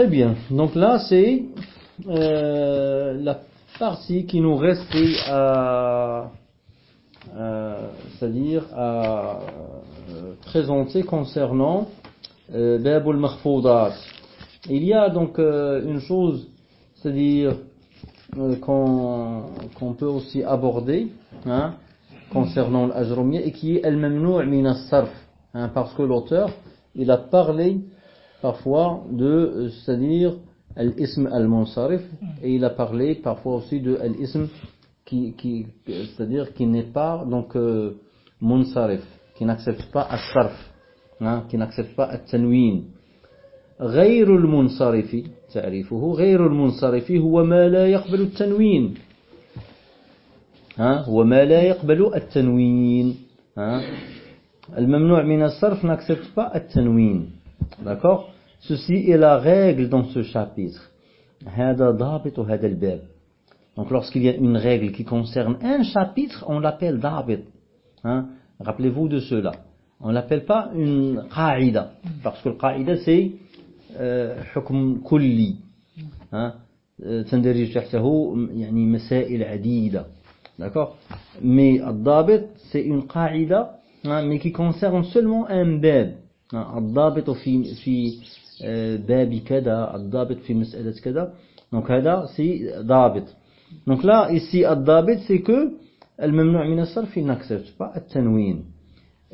Très bien. Donc là, c'est euh, la partie qui nous restait à, à- c'est-à-dire à euh, présenter concernant euh, Babul Mahfoudat. Il y a donc euh, une chose, c'est-à-dire euh, qu'on peut aussi aborder hein, concernant l'ajromia et qui est min as-sarf hein, parce que l'auteur il a parlé parfois de euh, c'est-à-dire al-ism al-munsarif et il a parlé parfois aussi de al-ism qui, qui c'est-à-dire qui n'est pas donc euh, munsarif qui n'accepte pas as-sarf hein, qui n'accepte pas at-tanwin غير المنصرف تعريفه غير المنصرف هو ما لا يقبل التنوين ها هو ما لا يقبل التنوين ها الممنوع من الصرف n'accepte pas التنوين d'accord ceci est la règle dans ce chapitre هذا ضابط هذا الباب donc lorsqu'il y a une règle qui concerne un chapitre on l'appelle ضابط hein rappelez-vous de cela on l'appelle pas une qaïda parce que le qaïda c'est آه، حكم كلي ها آه، تندرج تحته يعني مسائل عديدة d'accord mais الضابط c'est une قاعدة hein, mais qui concerne seulement un باب hein, الضابط في في آه، باب كذا الضابط في مسألة كذا donc هذا c'est ضابط donc là ici الضابط c'est que الممنوع من الصرف il n'accepte pas التنوين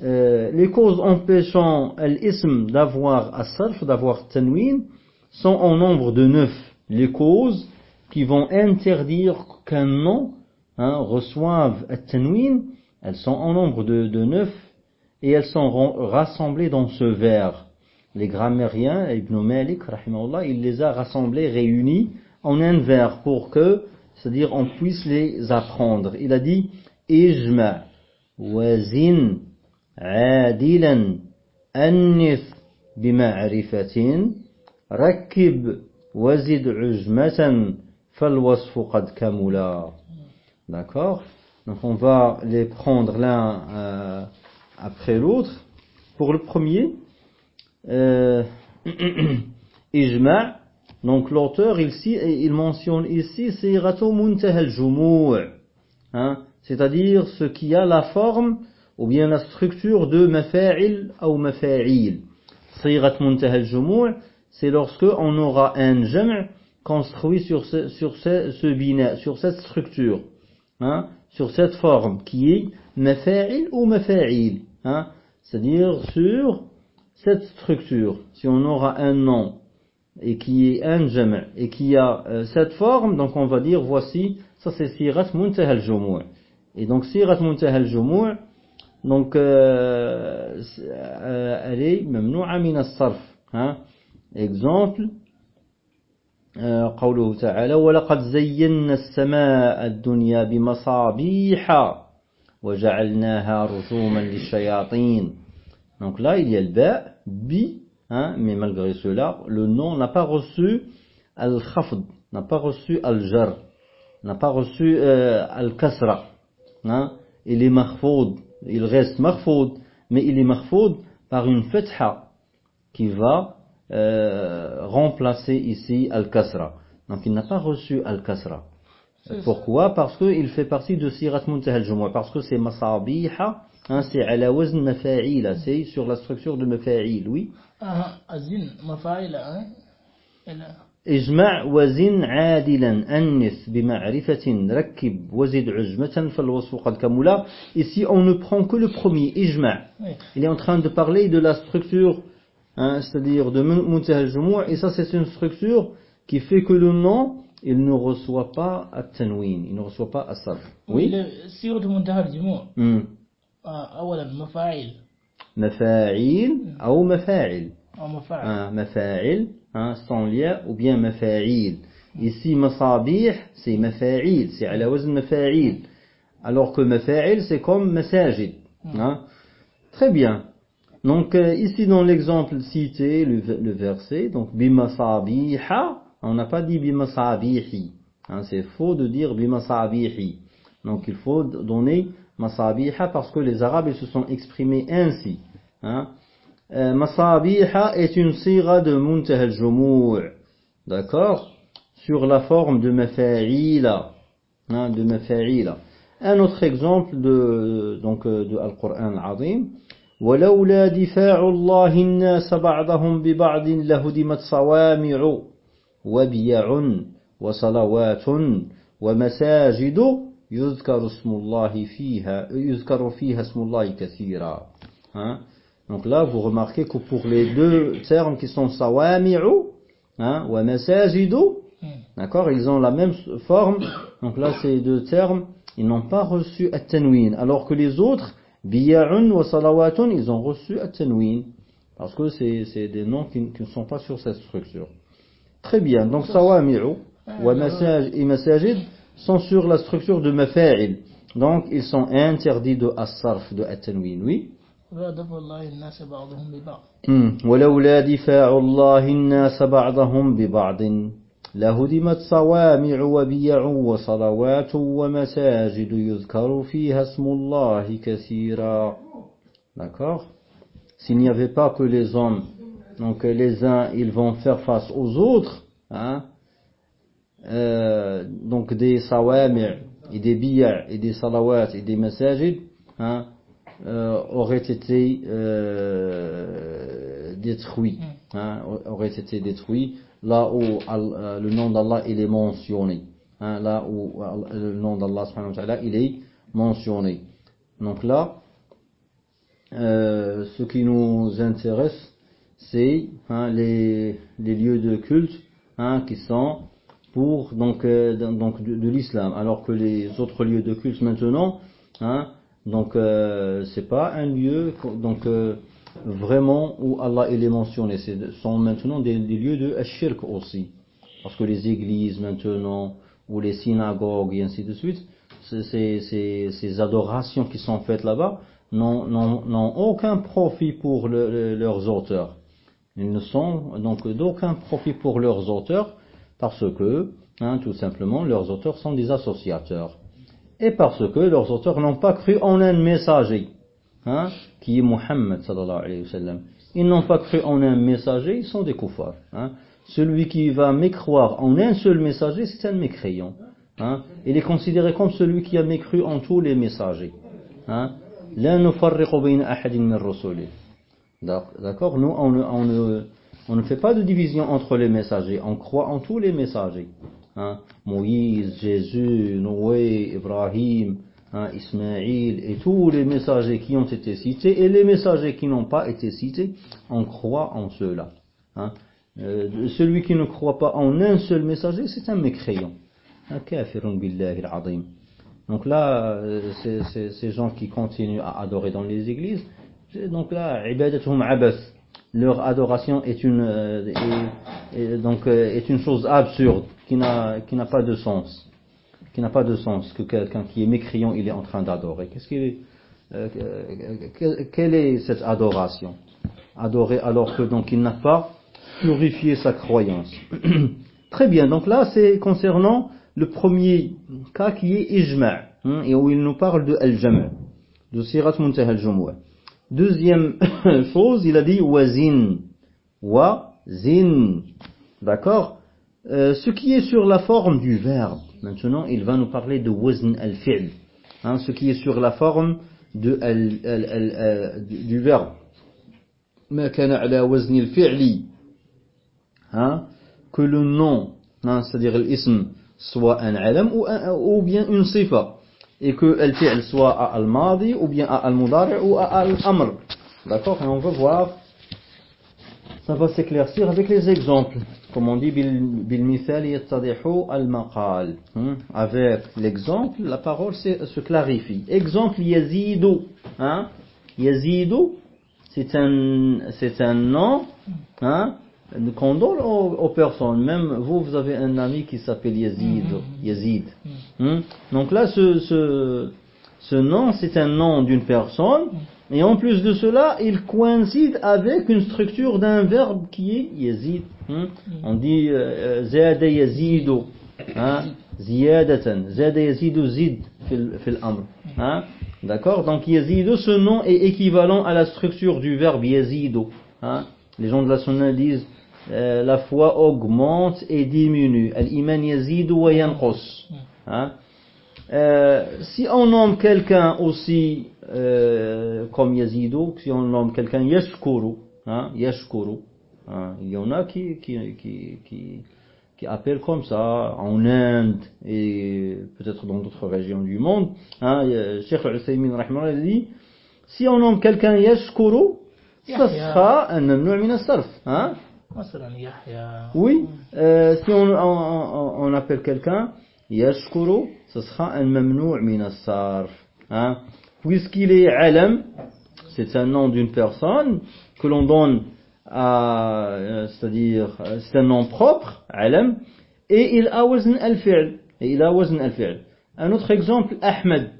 Euh, les causes empêchant l'ism d'avoir as-sarf, d'avoir tanwin, sont en nombre de neuf. Les causes qui vont interdire qu'un nom hein, reçoive at-tanwin, elles sont en nombre de, de neuf et elles sont ran- rassemblées dans ce vers. Les grammairiens, Ibn Malik, rahimahullah, il les a rassemblées, réunies en un vers pour que, c'est-à-dire on puisse les apprendre. Il a dit, ijma, wazin, عادلا أنث بمعرفة ركب وزد عجمة فالوصف قد كملا D'accord Donc on va les prendre l'un euh, après l'autre. Pour le premier, euh, Ijma', donc l'auteur il mentionne ici Sirato Muntaha al-Jumu' hein, c'est-à-dire ce qui a la forme ou bien la structure de mafa'il ou mafa'il. Sirat muntaha al-jumu' c'est lorsque on aura un jam' construit sur ce, sur ce, sur cette structure, hein, sur cette forme qui est mafa'il ou mafa'il, hein, c'est-à-dire sur cette structure. Si on aura un nom et qui est un jam' et qui a euh, cette forme, donc on va dire voici, ça c'est sirat muntaha al-jumu'. Et donc sirat muntaha al-jumu' donc euh, euh, elle est ممنوعة من الصرف hein exemple euh, قوله تعالى ولقد زينا السماء الدنيا بمصابيح وجعلناها رجوما للشياطين donc là il y a le ba bi hein, mais malgré cela le nom n'a pas reçu al-khafd n'a pas reçu al-jar n'a pas reçu euh, al-kasra hein, il est mahfoud il reste marfoud, mais il est marfoud par une fetha qui va euh, remplacer ici al-kasra. Donc il n'a pas reçu al-kasra. Pourquoi Parce qu'il fait partie de sirat muntaha al-jumu'ah. Parce que c'est masabiha, hein, c'est ala wazn mafa'ila, c'est sur la structure de mafa'il, oui. آه أزين مفاعل آه إلى اجمع وزن عادلا أنث بمعرفة ركب وزد عجمة فالوصف قد كملا Ici on ne prend que le premier, ijma' oui. Il est en train de parler de la structure, hein, c'est-à-dire de Muntaha al-Jumu' et ça c'est une structure qui fait que le nom, il ne reçoit pas at-tanwin, il ne reçoit pas as-sarf. Oui إلى صيغة منتهى الجموع Hmm. آه أولا مفاعيل مفاعيل أو مفاعل أو مفاعل hein, mafa'il, hein, sans lien, ou bien mafa'il. Ici, masabih, c'est mafa'il, c'est à la wazn mafa'il. Alors que mafa'il, c'est comme masajid. Hein. Très bien. Donc, euh, ici, dans l'exemple cité, le, le verset, donc, bimasabiha, on n'a pas dit bimasabihi. Hein, c'est faux de dire bimasabihi. Donc, il faut donner masabiha parce que les Arabes, ils se sont exprimés ainsi. Hein. Euh, Masabiha est une sira de Muntaha al-Jumu' d'accord, sur la forme de mafa'ila, hein, de mafa'ila. Un autre exemple de, donc, euh, de Al-Qur'an al-Azim. ولولا دفاع الله الناس بعضهم ببعض لهدمت صوامع وبيع وصلوات ومساجد يذكر اسم الله فيها يذكر فيها اسم الله كثيرا hein? Donc là, vous remarquez que pour les deux termes qui sont sawami'u hein, wa masajidu, d'accord, ils ont la même forme. Donc là, ces deux termes, ils n'ont pas reçu at-tanwin, alors que les autres, biya'un wa salawatun, ils ont reçu at-tanwin, parce que c'est des noms qui ne sont pas sur cette structure. Très bien, donc sawami'u wa masaj et masajid sont sur la structure de mafa'il. Donc ils sont interdits de as-sarf, de at-tanwin, oui. ودفع الله الناس بعضهم ببعض مم. ولولا دفاع الله الناس بعضهم ببعض لهدمت صوامع وبيع وصلوات ومساجد يذكر فيها اسم الله كثيرا D'accord S'il n'y avait pas que les hommes, donc les uns, ils vont faire face aux autres, hein, euh, donc des sawami' et des biya' et des salawat et des masajid, hein, euh, auraient été euh, détruits, hein, auraient été détruits. Là où euh, le nom d'Allah il est mentionné, hein, là où le nom d'Allah il est mentionné. Donc là, euh, ce qui nous intéresse, c'est hein, les, les lieux de culte hein, qui sont pour donc, euh, donc de, l'islam, alors que les autres lieux de culte maintenant, hein, donc euh, c'est pas un lieu donc euh, vraiment où Allah est mentionné, ce sont maintenant des, des lieux de shirk aussi, parce que les églises maintenant ou les synagogues et ainsi de suite, ces, ces, ces adorations qui sont faites là-bas n'ont aucun profit pour le, le, leurs auteurs. Ils ne sont donc d'aucun profit pour leurs auteurs parce que, hein, tout simplement, leurs auteurs sont des associateurs. Et parce que leurs auteurs n'ont pas cru en un messager, hein, qui est Muhammad sallallahu alayhi wa sallam. Ils n'ont pas cru en un messager, ils sont des koufars. Hein. Celui qui va mécroire en un seul messager, c'est un mécréant. Hein. Il est considéré comme celui qui a mécru en tous les messagers. D'accord? Nous, on ne, on, ne, on ne fait pas de division entre les messagers. On croit en tous les messagers. Hein? Moïse, Jésus, Noé, Ibrahim, hein, Ismaïl et tous les messagers qui ont été cités et les messagers qui n'ont pas été cités, on croit en ceux-là. Hein? Euh, celui qui ne croit pas en un seul messager, c'est un mécréant. Al-azim. Donc là, euh, ces gens qui continuent à adorer dans les églises, donc là, ibadatuhum abas, leur adoration est une, euh, donc, euh, est une chose absurde, qui n'a pas de sens. Qui n'a pas de sens que quelqu'un qui est mécréant, il est en train d'adorer. Qu'est-ce euh, quelle est cette adoration? Adorer alors que donc il n'a pas purifié sa croyance. Très bien, donc là c'est concernant le premier cas qui est ijma' hein, et où il nous parle de al-jama' de sirat muntaha al-jumu'ah deuxième chose il a dit wazin wazin d'accord euh, ce qui est sur la forme du verbe maintenant il va nous parler de wazn al-fi'l hein, ce qui est sur la forme de al, al, al, euh, du, du verbe ما كان على وزن الفعل hein, que le nom hein, c'est-à-dire l'ism soit un alam ou, un, ou bien une sifa et que al-fi'l soit à al-madi ou bien à al-mudari ou à al-amr. D'accord? On va voir ça va s'éclaircir avec les exemples. Comme on dit bil mithal yattadihu al-maqal. Avec l'exemple la parole se clarifie. Exemple yazidu hein? Yazidu c'est un c'est un nom. Hein? Qu'on donne aux, aux, personnes. Même vous, vous avez un ami qui s'appelle Yazid. Yazid. Hmm? Donc là, ce, ce, ce nom, c'est un nom d'une personne. Et en plus de cela, il coïncide avec une structure d'un verbe qui est Yazid. Hmm? On dit Zada Yazidu. Ziyadatan. Zada Yazidu Zid fil amr. Hein? D'accord? Donc Yazidu, ce nom est équivalent à la structure du verbe Yazidu. Hein? Les gens de la sunna disent euh, la foi augmente et diminue. Al-iman yazidu wa yanqus. Hein? Euh, si on nomme quelqu'un aussi euh, comme Yazidou, si on nomme quelqu'un Yashkuru, hein, Yashkuru, hein, il y en a qui, qui, qui, qui, qui appellent comme ça en Inde et peut-être dans d'autres régions du monde. Hein, Cheikh Al-Uthaymin dit si on nomme quelqu'un Yashkuru, ce sera un hein? Oui, euh, si on, on, on appelle quelqu'un Yashkuru, ce sera un mamnou' min hein? Puisqu'il est alam, c'est un nom d'une personne que l'on donne à, euh, c'est-à-dire, euh, c'est un nom propre, alam, et il a wazn al-fi'l. Et il a wazn al-fi'l. Un autre exemple, Ahmed.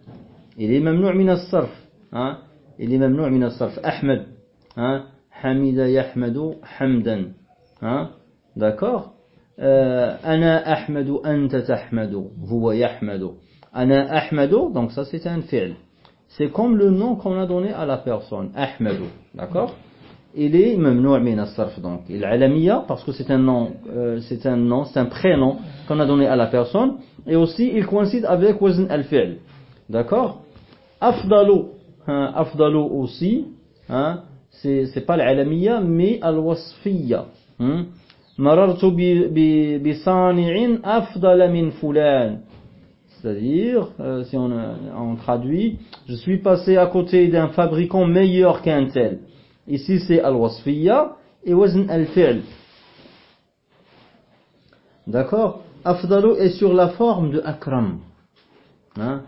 Il est mamnou' min sarf hein? Il est mamnou' min sarf Ahmed. Hein? Hamida yahmadu hamdan. Hein? D'accord? Euh, Ana ahmadu anta tahmadu. Huwa yahmadu. Ana ahmadu, donc ça c'est un fi'l. C'est comme le nom qu'on a donné à la personne. Ahmadu. D'accord? Il est mamnou' min as-sarf donc. Il alamiya parce que c'est un nom, euh, c'est un nom, c'est un prénom qu'on a donné à la personne. Et aussi il coïncide avec wazn al-fi'l. D'accord? Afdalu. Hein, afdalu aussi. Hein, c'est pas l'alamiya, mais al-wasfiya. Hmm? Marartu bi sani'in afdala min fulan. C'est-à-dire, euh, si euh, on, traduit, je suis passé à côté d'un fabricant meilleur qu'un tel. Ici, c'est al-wasfiya et wazn al-fi'l. D'accord? Afdalu est sur la forme de akram. Hein?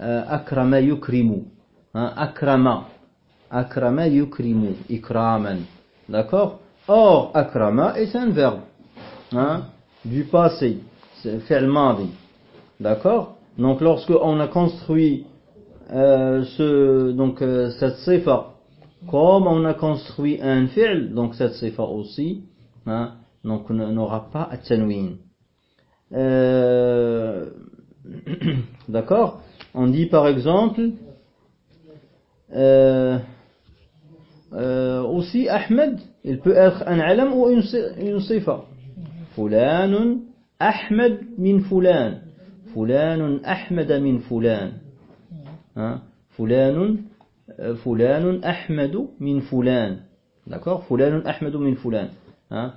Euh, akrama yukrimu. Hein? Akrama. Akrama yukrimu. Ikraman. D'accord? Or, akrama est un verbe. Hein? Du passé. C'est. D'accord? Donc lorsque on a construit euh, ce, donc, euh, cette sifa, comme on a construit un fi'l, donc cette sifa aussi, hein, donc on n'aura pas à. Euh, D'accord? On dit par exemple, euh, euh, aussi Ahmed, il peut être un alam ou une, une sifa. Fulanun Ahmed min fulan. Fulanun Ahmed min fulan. Fulanun, fulanun Ahmed min fulan. D'accord Fulanun Ahmed min fulan. Hein?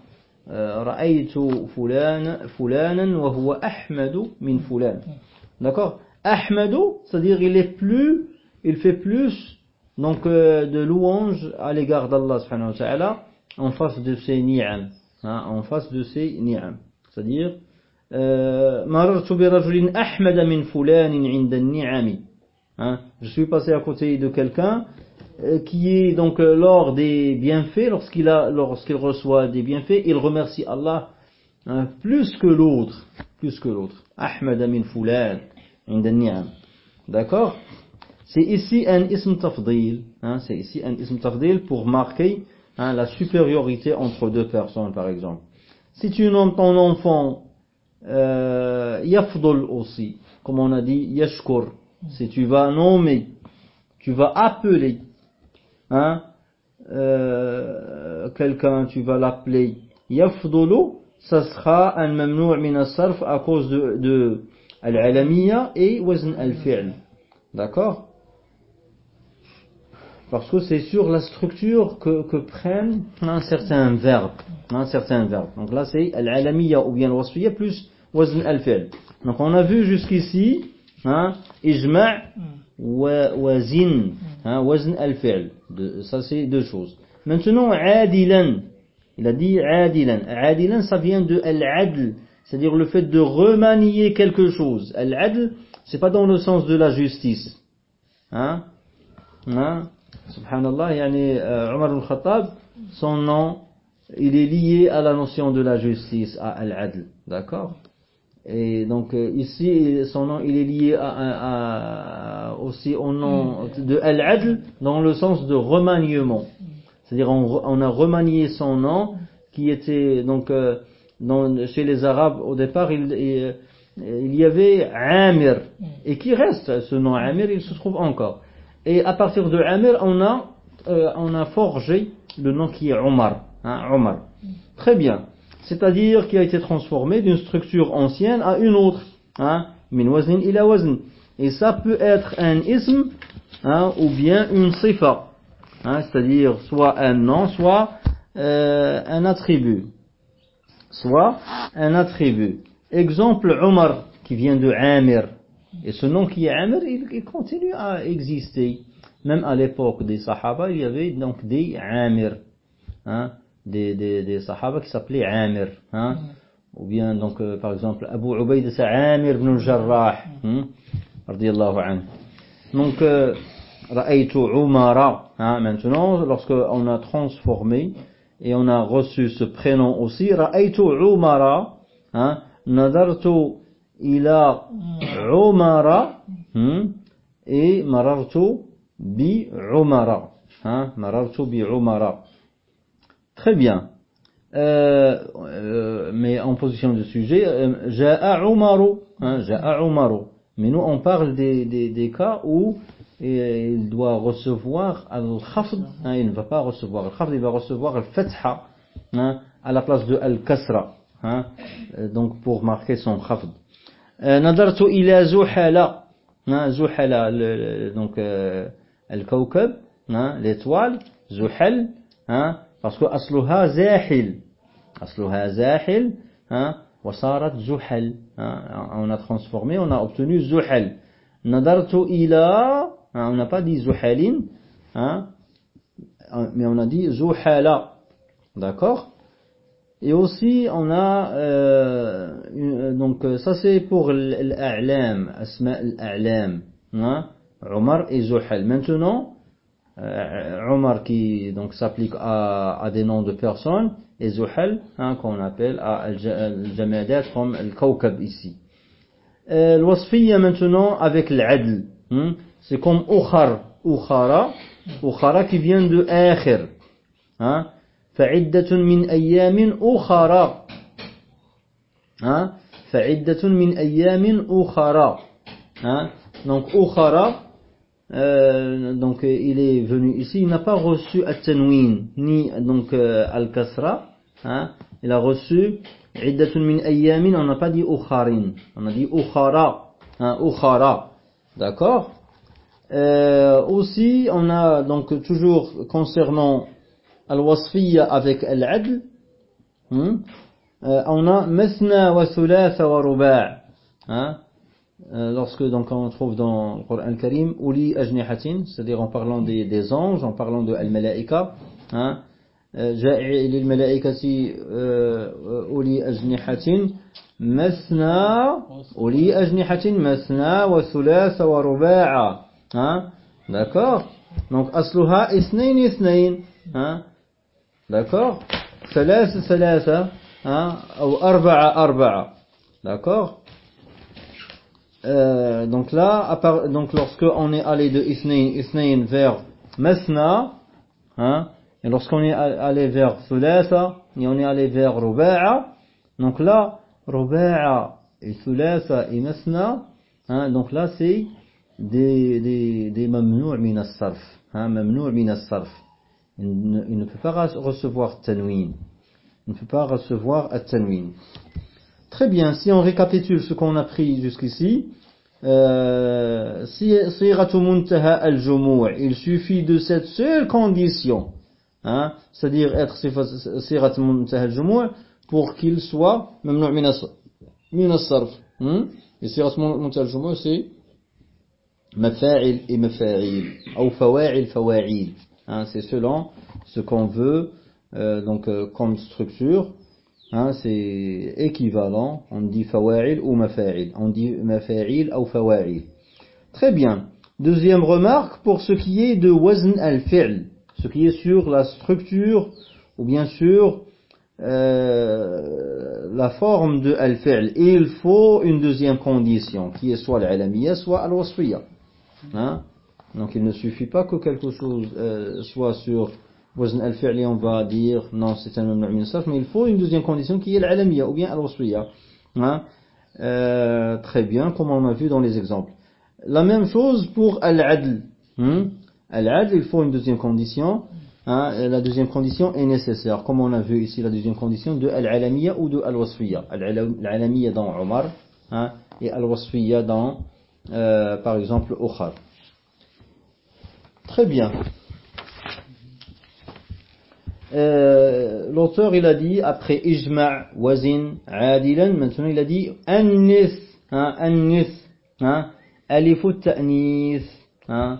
Fulan Fulanan wa huwa Ahmed min Fulan. d'accord Ahmed, c'est-à-dire il est plus il fait plus donc euh, de louange à l'égard d'Allah subhanahu wa ta'ala en face de ses ni'am hein, en face de ses ni'am. C'est-à-dire euh, marartu bi rajulin ahmada min fulanin 'inda niami hein, je suis passé à côté de quelqu'un euh, qui est donc euh, lors des bienfaits lorsqu'il a lorsqu'il reçoit des bienfaits il remercie Allah hein, plus que l'autre plus que l'autre. Ahmada min fulan 'inda ni'am d'accord? C'est ici un ism tafdil, hein, c'est ici un ism tafdil pour marquer hein, la supériorité entre deux personnes, par exemple. Si tu nommes ton enfant euh, yafdul aussi, comme on a dit yashkur, si tu vas nommer, tu vas appeler hein, euh, quelqu'un, tu vas l'appeler yafdulu, ça sera un mamnou' min à cause de, de al-alamiyya et wazn al-fi'l. D'accord? Parce que c'est sur la structure que, prennent un certain verbe. Un. Donc là c'est al-alamiyya ou bien al-wasfiyya plus wazn al-fi'l. Donc on a vu jusqu'ici, hein, ijma' wa wazin, hein, wazn al-fi'l. Ça c'est deux choses. Maintenant adilan. Il a dit adilan. Adilan ça vient de al-adl, c'est-à-dire le fait de remanier quelque chose. Al-adl, c'est pas dans le sens de la justice. Hein? Hein? Subhanallah, yani, euh, Omar al-Khattab, son nom, il est lié à la notion de la justice, à al-adl. D'accord? Et donc euh, ici, son nom, il est lié à, aussi au nom de al-adl dans le sens de remaniement. C'est-à-dire on, a remanié son nom qui était donc euh, chez les Arabes au départ il, il y avait Amir et qui reste ce nom Amir il se trouve encore et à partir de Amir on a euh, on a forgé le nom qui est Omar hein, Omar Très bien. C'est-à-dire qui a été transformé d'une structure ancienne à une autre. Hein? Min wazn ila wazn. Et ça peut être un ism hein, ou bien une sifa. Hein, c'est-à-dire soit un nom, soit euh, un attribut. Soit un attribut. Exemple Omar qui vient de Amir. Et ce nom qui est Amir, il, il continue à exister. Même à l'époque des Sahaba, il y avait donc des Amir. Hein, des, des, des Sahaba qui s'appelaient Amir. Hein, ou bien donc euh, par exemple Abu Ubaid c'est Amir ibn al-Jarrah. Hein, radiyallahu anhu. Donc euh, Ra'aytu Umara. Hein, maintenant, lorsque on a transformé et on a reçu ce prénom aussi, Ra'aytu Umara. Hein, nadartu ila Umara. hein, et marartu bi Umara. Marartu bi Umara. Très bien. Euh, euh, mais en position de sujet, euh, Ja'a. Hein, Ja'a Umaru. Mais nous, on parle des, des, des cas où et il doit recevoir al-khafd, hein, il ne va pas recevoir al-khafd, il va recevoir al-fatha hein, à la place de al-kasra, hein, euh, donc pour marquer son khafd. نظرت إلى زحل زحل دونك الكوكب ليتوال زحل باسكو أصلها زاحل أصلها زاحل وصارت زحل أون ترانسفورمي أون أوبتوني زحل نظرت إلى أون با دي زحالين مي أون دي داكوغ Et aussi, on a, euh, une, euh, donc euh, ça c'est pour l'a'lam, asma l'a'lam, hein? Omar et Zuhal. Maintenant, euh, Omar qui donc s'applique à, à, des noms de personnes, et Zuhal, hein, qu'on appelle à al-jamadat comme al-kawkab ici. Euh, L'wasfiya maintenant avec l'adl, hein? c'est comme ukhar, ukhara, ukhara qui vient de akhir, hein? فعدة من أيام أخرى. Hein, فعدة من أيام أخرى. Hein, donc ukhara, euh, donc euh, il est venu ici, il n'a pas reçu at-tanwin ni donc euh, al-kasra, hein, il a reçu iddatun min ayyamin, on n'a pas dit ukharin, on a dit ukhara, hein, ukhara, d'accord Euh, Aussi, on a donc toujours concernant al-wasfiyya avec al-adl, euh, on a masna wa thulatha wa ruba' lorsque donc on trouve dans le Coran Karim uli ajnihatin, c'est-à-dire en parlant des, anges, en parlant de al-malaika, ja'i lil malaikati uli ajnihatin masna uli ajnihatin masna wa thulatha wa ruba'a. D'accord Donc asluha isnayn isnayn. Hein? D'accord Salasa, salasa. Hein, hein Ou arba'a, arba'a. D'accord euh, donc là, à donc lorsque on est allé de Isnayn, Isnayn vers Masna, hein, et lorsqu'on est allé vers Thulatha, et on est allé vers Ruba'a, donc là, Ruba'a et Thulatha et Masna, hein, donc là c'est des, des, des mamnou' min sarf, hein, sarf. Il ne, peut pas recevoir tanwin. Il ne peut pas recevoir at-tanwin. Très bien, si on récapitule ce qu'on a pris jusqu'ici, euh, il suffit de cette seule condition, hein, c'est-à-dire être sirat muntaha al-jumu' pour qu'il soit mamnu' min as-sarf. hein. Et sirat muntaha al-jumu' c'est mafa'il et mafa'il, ou fawa'il, fawa'il. Hein, c'est selon ce qu'on veut, euh, donc euh, comme structure, Hein, c'est équivalent, on dit fawa'il ou mafa'il, on dit mafa'il ou fawa'il. Très bien. Deuxième remarque pour ce qui est de wazn al-fi'l, ce qui est sur la structure ou bien sur euh, la forme de al-fi'l. Il faut une deuxième condition qui est soit l'alamiya soit al-wasfiyya. Hein? Donc il ne suffit pas que quelque chose euh, soit sur wazn al on va dire non, c'est un mamnu min mais il faut une deuxième condition qui est l'alamiya ou bien al-waswiya. Hein? Euh, très bien, comme on a vu dans les exemples. La même chose pour al-adl. Hein. Al-adl, il faut une deuxième condition. Hein? La deuxième condition est nécessaire, comme on a vu ici la deuxième condition de al-alamiya ou de al-wasfiya. Al-alamiya dans Omar hein, et al-wasfiya dans, euh, par exemple, Okhar. Très bien. Euh, L'auteur il a dit après ijma' wazin adilan, maintenant il a dit annis, hein, annis, hein, alifu ta'nis, hein,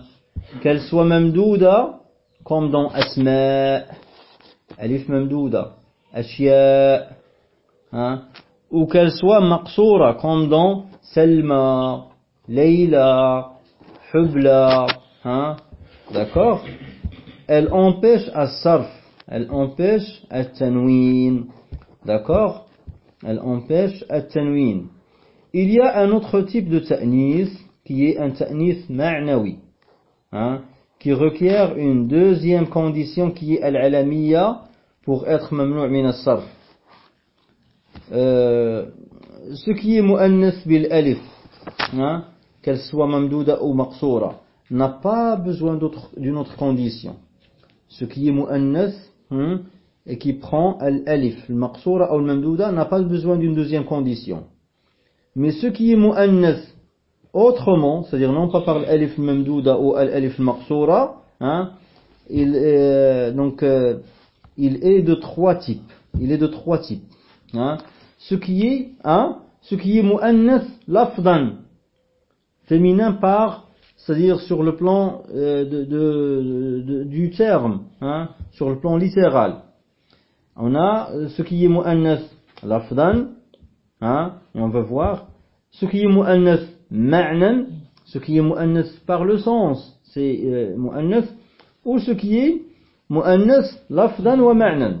qu'elle soit mamdouda comme dans asma, alif mamdouda, ashya, hein, ou qu'elle soit maqsoura comme dans salma, layla, hubla, hein, d'accord? Elle empêche à sarf elle empêche at-tanwin. D'accord? Elle empêche at-tanwin. Il y a un autre type de ta'nis qui est un ta'nis ma'nawi. Hein, qui requiert une deuxième condition qui est al-alamiya pour être mamnou' min as-sarf. Euh, ce qui est mu'annas bil alif, hein, qu'elle soit mamdouda ou maqsoura, n'a pas besoin d'une autre condition. Ce qui est mu'annas Hmm, et qui prend l'alif, le maqsoura ou le mamdouda, n'a pas besoin d'une deuxième condition. Mais ce qui est mu'annas autrement, c'est-à-dire non pas par l'alif mamdouda ou l'alif maqsoura, hein, il est, donc, euh, il est de trois types. Il est de trois types. Hein. Ce qui est, hein, ce qui est lafdan, féminin par c'est-à-dire sur le plan euh, du terme, hein, sur le plan littéral. On a ce qui est mu'annas lafdan, hein, on va voir, ce qui est mu'annas ma'nan, ce qui est mu'annas par le sens, c'est euh, mu'annas, ou ce qui est mu'annas lafdan wa ma'nan.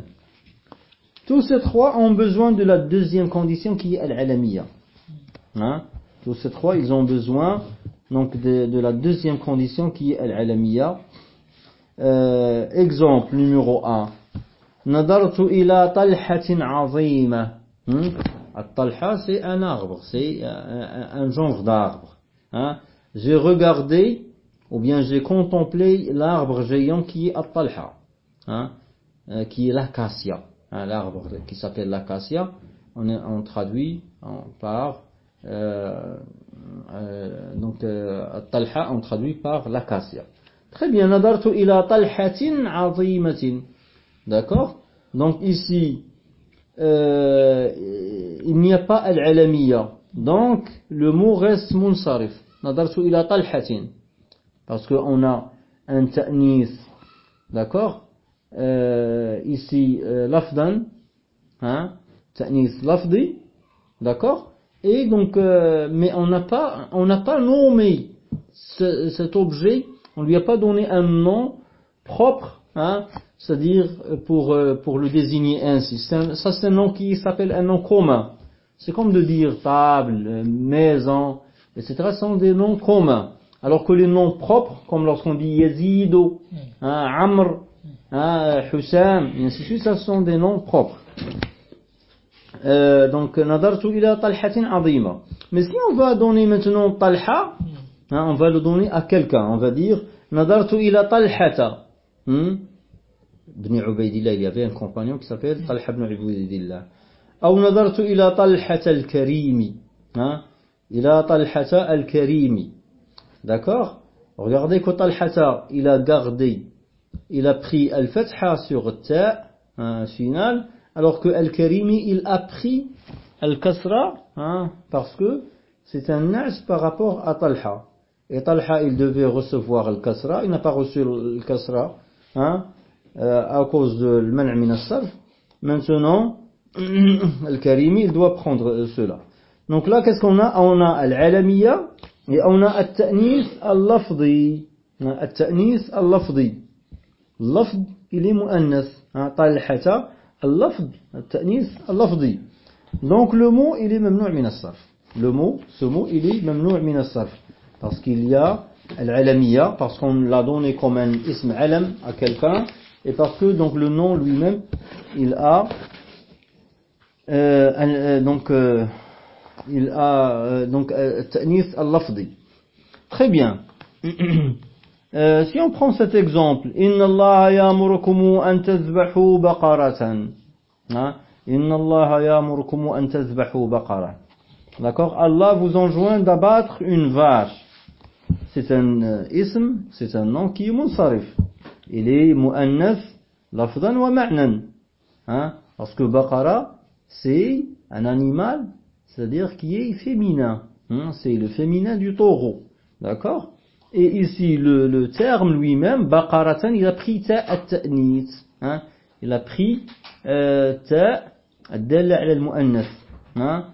Tous ces trois ont besoin de la deuxième condition qui est al-alamiya. Hein? Tous ces trois, ils ont besoin donc de, la deuxième condition qui est al-alamiya. Euh, exemple numéro 1. Nadartu ila talhatin azima. Hmm? Al-talha c'est un arbre, c'est un, genre d'arbre. Hein? J'ai regardé ou bien j'ai contemplé l'arbre géant qui est al-talha, hein? euh, qui est l'acacia. Hein, l'arbre qui s'appelle l'acacia, on, on traduit par donc euh, talha on traduit par l'acacia. Très bien, nadartu ila talhatin azimatin. D'accord? Donc ici, euh, il n'y a pas al-alamiya. Donc le mot reste munsarif. Nadartu ila talhatin. Parce qu'on a un ta'nis. D'accord? Euh, Ici, euh, lafdan. Hein? Lafdi. D'accord? Et donc, euh, mais on n'a pas, on n'a pas nommé ce, cet objet, on lui a pas donné un nom propre, hein, c'est-à-dire pour euh, pour le désigner ainsi. Un, ça c'est un nom qui s'appelle un nom commun. C'est comme de dire table, maison, etc. sont des noms communs. Alors que les noms propres, comme lorsqu'on dit Yazido, hein, Amr, hein, Hussam, et ainsi de suite, ça sont des noms propres. Euh, donc, nadartu ila talhatin azima. Mais si on va donner maintenant talha, hein, on va le donner à quelqu'un. On va dire, nadartu ila talhata. Hmm? Ibn Ubaidillah, il y avait un compagnon qui s'appelle Talha ibn Ubaidillah. Ou nadartu ila talhata al-karimi. Hein? Ila talhata al-karimi. D'accord Regardez que talhata, il a gardé, il a pris al-fatha sur ta, hein, final, alors que Al-Karimi, il a pris Al-Kasra, hein, parce que c'est un nas par rapport à Talha. Et Talha, il devait recevoir Al-Kasra, il n'a pas reçu Al-Kasra, hein, euh, à cause de l'man' al Maintenant, Al-Karimi, il doit prendre cela. Donc là, qu'est-ce qu'on a On a Al-Alamiya, et on a Al-Ta'nis Al-Lafdi. Al-Ta'nis Al-Lafdi. Lafd, il est mu'annas. Talhata, al-lafdi. Donc le mot, il est mamnou' min as-sarf. Le mot, ce mot, il est mamnou' min as-sarf. Parce qu'il y a al-alamiya, parce qu'on l'a donné comme un ism à quelqu'un, et parce que donc le nom lui-même, il a euh, euh, donc euh, il a donc al-lafdi. Très bien. Euh, si on prend cet exemple, Inna Allah ya'murukumu an tazbahu baqaratan. Hein? Inna Allah ya'murukumu an tazbahu baqara. D'accord? Allah vous enjoint d'abattre une vache. C'est un euh, ism, c'est un nom qui est munsarif. Il est mu'annath, lafdan wa ma'nan. Hein? Parce que baqara, c'est un animal, c'est-à-dire qui est féminin. Hein? C'est le féminin du taureau. D'accord? Et ici, le, terme lui-même, baqaratan, il a pris ta at-ta'nit. Hein? Il a pris euh, ta ad-dalla ala al-mu'annath. Hein?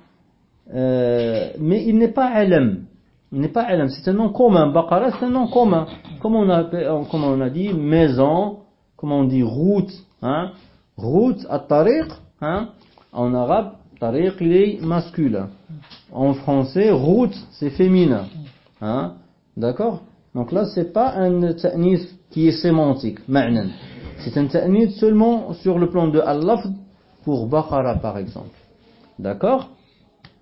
Euh, mais il n'est pas alam. Il n'est pas alam, c'est un nom commun. Baqara, c'est un nom commun. Comme on a, comme on a dit, maison, comme on dit route. Hein? Route, at-tariq, hein? en arabe, tariq, il est masculin. En français, route, c'est féminin. D'accord? Donc là, c'est pas un ta'nis qui est sémantique, ma'nan. C'est un ta'nis seulement sur le plan de al pour Baqara, par exemple. D'accord?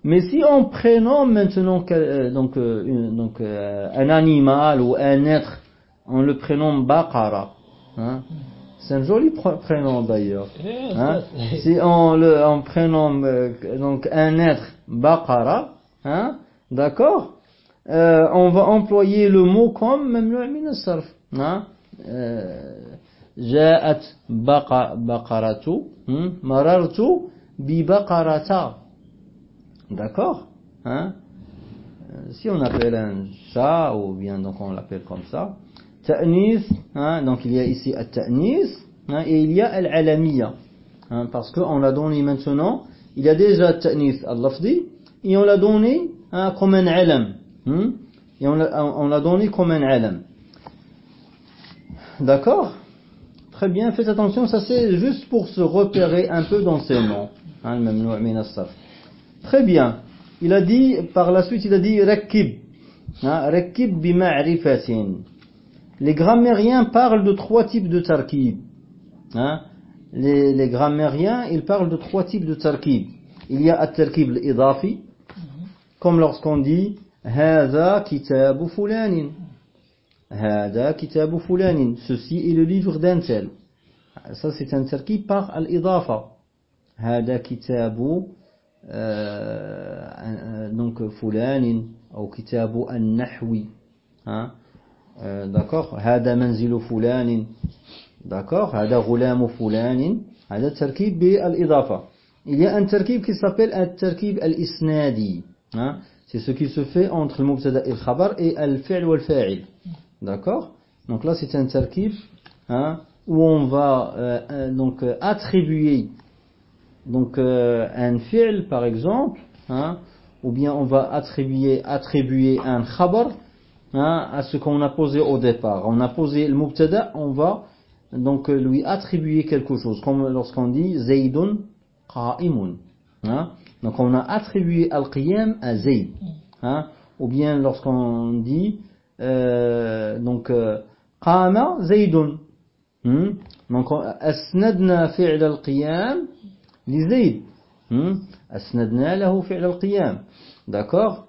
Mais si on prénomme maintenant euh, donc, euh, donc euh, un animal ou un être, on le prénomme Baqara. Hein? C'est un joli pr- prénom d'ailleurs. Eh, Hein? Si on le on prénomme donc un être Baqara, hein? d'accord? Euh, On va employer le mot comme mamnu' min as-sarf. Hein? Euh, جاءت بق- بقرة hein? مررت ببقرة D'accord hein Euh, Si on appelle un chat, ou bien donc on l'appelle comme ça, ta'nis, hein, donc il y a ici at-ta'nis, hein, et il y a al-alamiya, hein, parce qu'on l'a donné maintenant, il y a déjà ta'nis al-lafdi, et on l'a donné hein, comme un alam, hein, et on l'a on l'a donné comme un alam. D'accord? Très bien, faites attention, ça c'est juste pour se repérer un peu dans ces noms. Hein, as-sarf. Très bien. Il a dit, par la suite, il a dit rakib. Hein, rakib bima'rifatin. Les grammairiens parlent de trois types de tarkib. Hein, les, les grammairiens, ils parlent de trois types de tarkib. Il y a at-tarkib al-idafi, comme lorsqu'on dit هذا كتاب فلان. هذا كتاب فلان. D'un tel. Ça c'est un tarkib par al-idafa. هذا كتاب donc فلان أو كتاب النحو ها هذا منزل فلان d'accord? هذا غلام فلان هذا تركيب بالإضافة a un تركيب s'appelle التركيب الإسنادي hein? C'est ce qui se fait entre le mubtada et le khabar et al-fi'l ou al-fa'il. D'accord? Donc là, c'est un tarkif hein, où on va euh, euh, donc euh, attribuer donc un fi'l par exemple, hein, ou bien on va attribuer attribuer un khabar hein, à ce qu'on a posé au départ. On a posé le mubtada, on va donc lui attribuer quelque chose, comme lorsqu'on dit zaydun qa'imun. Donc on a attribué Al-Qiyam à Zayd. Hein, ou bien lorsqu'on dit euh, donc euh, Qama Zaydun. Hmm. Donc Asnadna fi'l Al-Qiyam li Zayd. Hmm. Asnadna lahu fi'l Al-Qiyam. D'accord?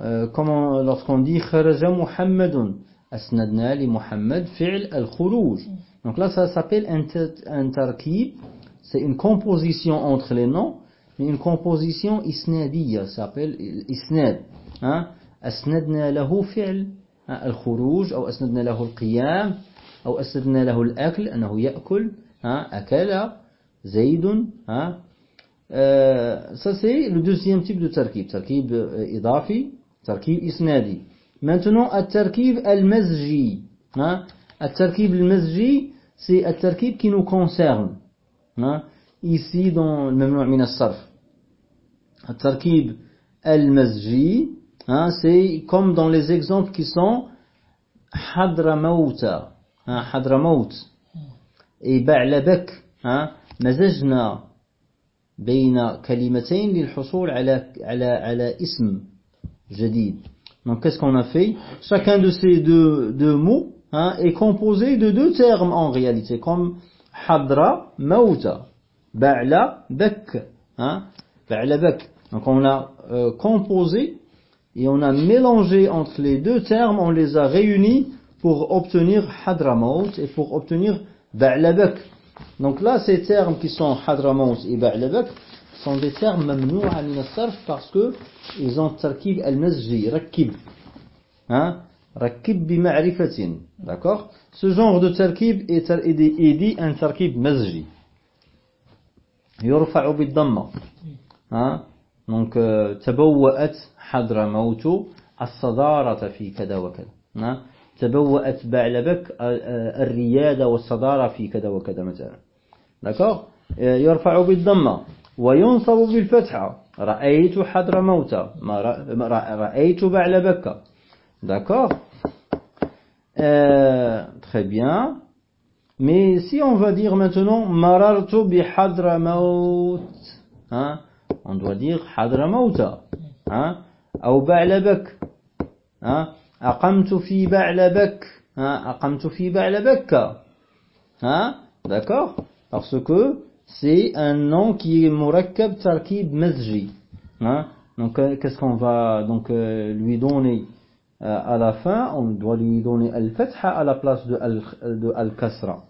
Euh, Comment lorsqu'on dit Kharaja Muhammadun. Asnadna li Muhammad fi'l Al-Khuruj. Donc là ça s'appelle un tarkib. C'est une composition entre les noms mais une composition isnadiyya ça s'appelle isnad hein أسندنا له فعل hein, الخروج أو أسندنا له القيام أو أسندنا له الأكل أنه يأكل hein, أكل زيد hein. Euh, ça c'est le deuxième type de tarkib tarkib euh, idafi tarkib isnadi maintenant at-tarkib al-mazji hein. at-tarkib al-mazji c'est at-tarkib qui nous concerne hein. ici dans le mamnu' min as-sarf at-tarkib al-mazji hein, c'est comme dans les exemples qui sont hadramauta hein, hadramaut et ba'labak hein, مزجنا بين كلمتين للحصول على على على اسم جديد donc qu'est-ce qu'on a fait chacun de ces deux, deux mots hein, est composé de deux termes en réalité comme hadra mauta ba'la bak hein, ba'la bak donc on a euh, composé et on a mélangé entre les deux termes on les a réunis pour obtenir Hadramaut et pour obtenir Ba'labak. Donc là, ces termes qui sont Hadramaut et Ba'labak sont des termes mamnou'a min as-sarf parce que ils ont tarkib al-mazji, rakib. Hein? Rakib bi ma'rifatin. D'accord? Ce genre de tarkib est, est, est dit un tarkib mazji. يرفع بالضمة ها؟ Donc تبوأت حضرموت الصدارة في كذا وكذا تبوأت بعلبك الريادة والصدارة في كذا وكذا مثلا. D'accord يرفع بالضمة. وينصب بالفتحة. رأيت حضرموت رأيت بعلبك. D'accord euh, très bien. Mais si on va dire maintenant marartu bi hadramaut, hein, on doit dire hadramauta, hein, ou ba'labak, hein, aqamtu fi ba'labak, hein, aqamtu fi hein, d'accord? Parce que c'est un nom qui est murakkab tarkib mazji, hein? Donc qu'est-ce qu'on va donc euh, lui donner euh, à la fin? On doit lui donner al-fatha à la place de al-kasra.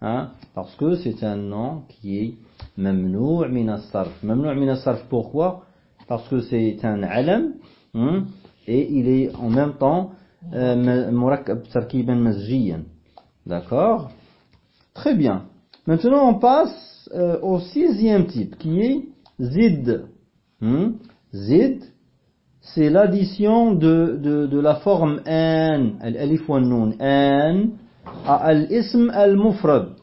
Hein, parce que c'est un nom qui est mamnou' min as-sarf. Mamnou' min as-sarf pourquoi? Parce que c'est un alam hein, et il est en même temps murakkab tarkiban mazjiyan. D'accord? Très bien. Maintenant on passe euh, au sixième type qui est zid. Hein? Zid, c'est l'addition de la forme an, al-alif wa nun, an, à al-ism al-mufrad,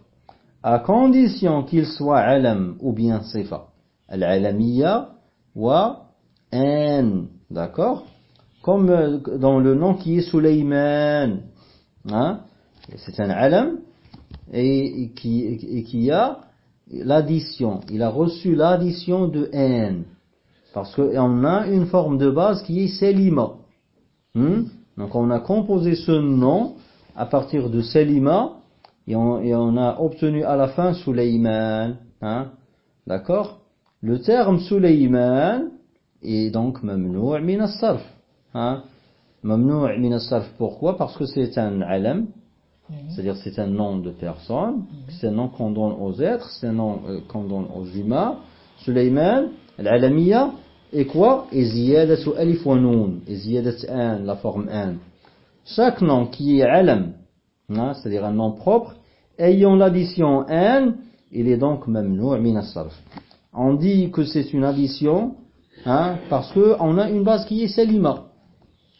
à condition qu'il soit alam ou bien sifa. Al-alamiya wa an, d'accord? Comme dans le nom qui est Sulayman, hein? C'est un alam et qui, et qui a l'addition, il a reçu l'addition de an, parce qu'on a une forme de base qui est Selima. Hmm? Donc on a composé ce nom à partir de Selima, et on, et on a obtenu à la fin Suleiman. Hein, D'accord? Le terme Suleiman est donc mamnou' min as-sarf. Hein, mamnou' min as-sarf, pourquoi? Parce que c'est un alam, c'est-à-dire c'est un nom de personne, c'est un nom qu'on donne aux êtres, c'est un nom euh, qu'on donne aux humains. Suleiman, l'alamiyya, et quoi? Et ziyadatu alif wa et ziyadat an, la forme an chaque nom qui est alam, hein, c'est-à-dire un nom propre, ayant l'addition an, il est donc mamnou' min. On dit que c'est une addition hein, parce que on a une base qui est selima,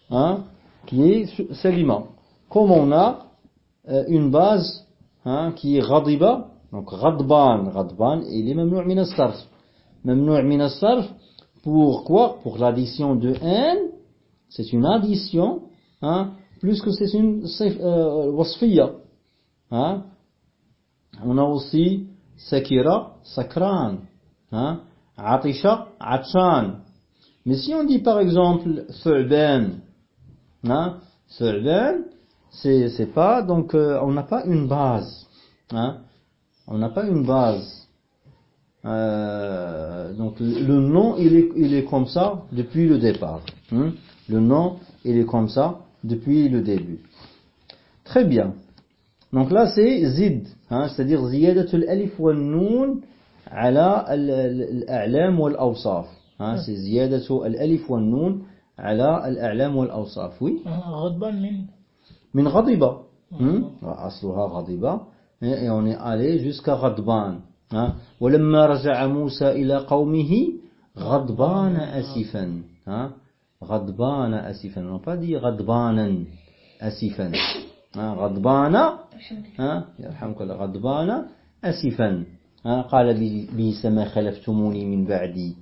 hein, qui est selima. Comme on a euh, une base hein, qui est ghadiba, donc radban, radban, il est mamnou' min as-sarf. Mamnou' min pourquoi Pour l'addition de n, c'est une addition, hein, plus que c'est une euh, wasfiya. Hein? On a aussi sakira, sakran. Hein? Atisha, atshan. Mais si on dit par exemple thu'ban, hein? c'est pas, donc euh, on n'a pas une base. Hein? On n'a pas une base. Euh, donc le nom il est, il est comme ça depuis le départ. Hein? Le nom il est comme ça depuis le début. Très bien. Donc là c'est zid, hein, c'est-à-dire ziyadatul alif wal noun ala al-a'lam wal awsaf. Hein, c'est ziyadatul alif wal noun ala al-a'lam wal awsaf. Oui. غضبان من من غضبة. أصلها غضبة. Et on est allé jusqu'à غضبان. ولما رجع موسى إلى قومه غضبان أسفا. Hein. غضبان أسفا on n'a pas dit غضبانا أسفا غضبان يرحمك الله غضبان أسفا قال بئس ما خلفتموني من بعدي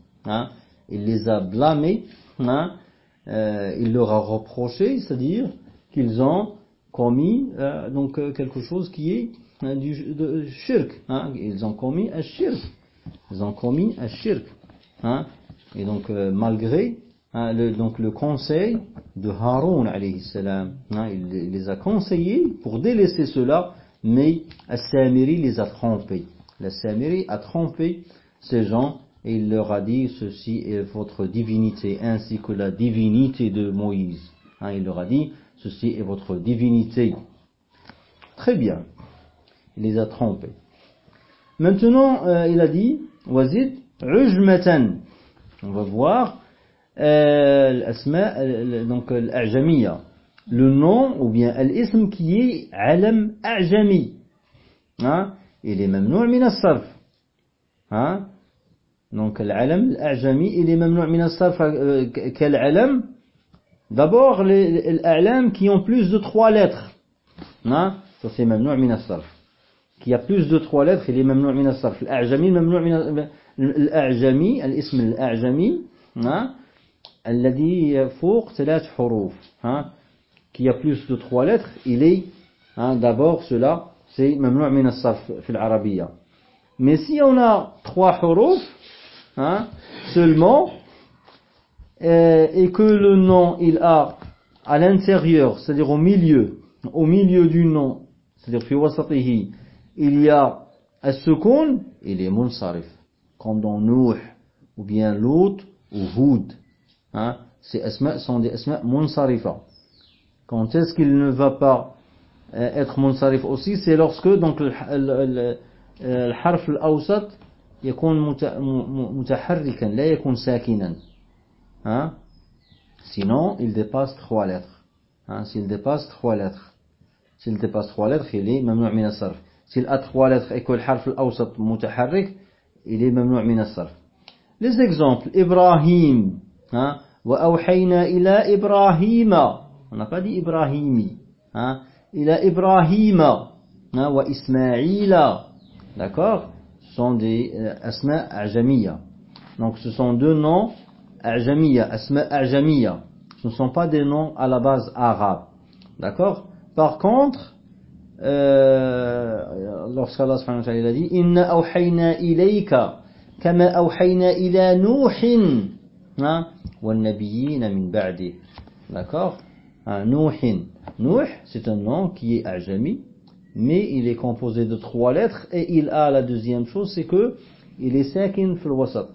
il les a blâmés euh, il leur a reproché c'est-à-dire qu'ils ont commis euh, donc quelque chose qui est euh, du de shirk hein, ils ont commis un shirk ils ont commis un shirk hein, et donc euh, malgré Hein, donc le conseil de Haroun alayhi salam, hein, il, il, les a conseillés pour délaisser cela, mais As-Samiri les a trompés. As-Samiri a trompé ces gens et il leur a dit ceci est votre divinité ainsi que la divinité de Moïse. Hein, il leur a dit ceci est votre divinité Très bien. Il les a trompés. Maintenant, euh, il a dit, wazid, ujmatan. On va voir, euh, euh donc euh, l'ajamiya, le nom ou bien l'ism qui est alam ajami. Hein? Il est mamnou min as-sarf. Hein? Donc l'alam ajami il est mamnou min as-sarf euh, quel alam? D'abord les alam qui ont plus de trois lettres. Hein? Ça c'est mamnou min as-sarf. Qui a plus de trois lettres, il est mamnou min as-sarf. L'ajami, mamnou l'ism l'ajami hein, qui a plus de trois lettres, il est, hein, d'abord cela, c'est mamnu' min fil. Mais si on a trois huruf, hein, seulement, euh, et que le nom il a à l'intérieur, c'est-à-dire au milieu, au milieu du nom, c'est-à-dire fi wasatihi, il y a as-sukun, il est munsarif, comme dans Nuh, ou bien Lut, ou Hud. Hein? Ces asma sont des asma munsarifa. Quand est-ce qu'il ne va pas euh, être munsarif aussi C'est lorsque donc الحرف الأوسط يكون متحركا لا يكون ساكنا hein? sinon il dépasse trois lettres hein? s'il dépasse trois lettres s'il dépasse trois lettres il est ممنوع من الصرف s'il a trois lettres et que le حرف الأوسط متحرك il est ممنوع من الصرف les exemples Ibrahim Hein? ila Ibrahima. On n'a pas dit Ibrahimi. Hein? Ila Ibrahima. Hein? Wa Ismaïla. D'accord? Ce sont des euh, asma ajamiya. Donc ce sont deux noms ajamiya, asma. Ce ne sont pas des noms à la base arabe. D'accord? Par contre, euh, lorsqu'Allah subhanahu wa ta'ala dit Inna awhayna ilayka kama awhayna ila nuhin. Hein? D'accord Nuhin. Nuh, c'est un nom qui est ajami, mais il est composé de trois lettres et il a la deuxième chose, c'est que il est sakin fil wasat.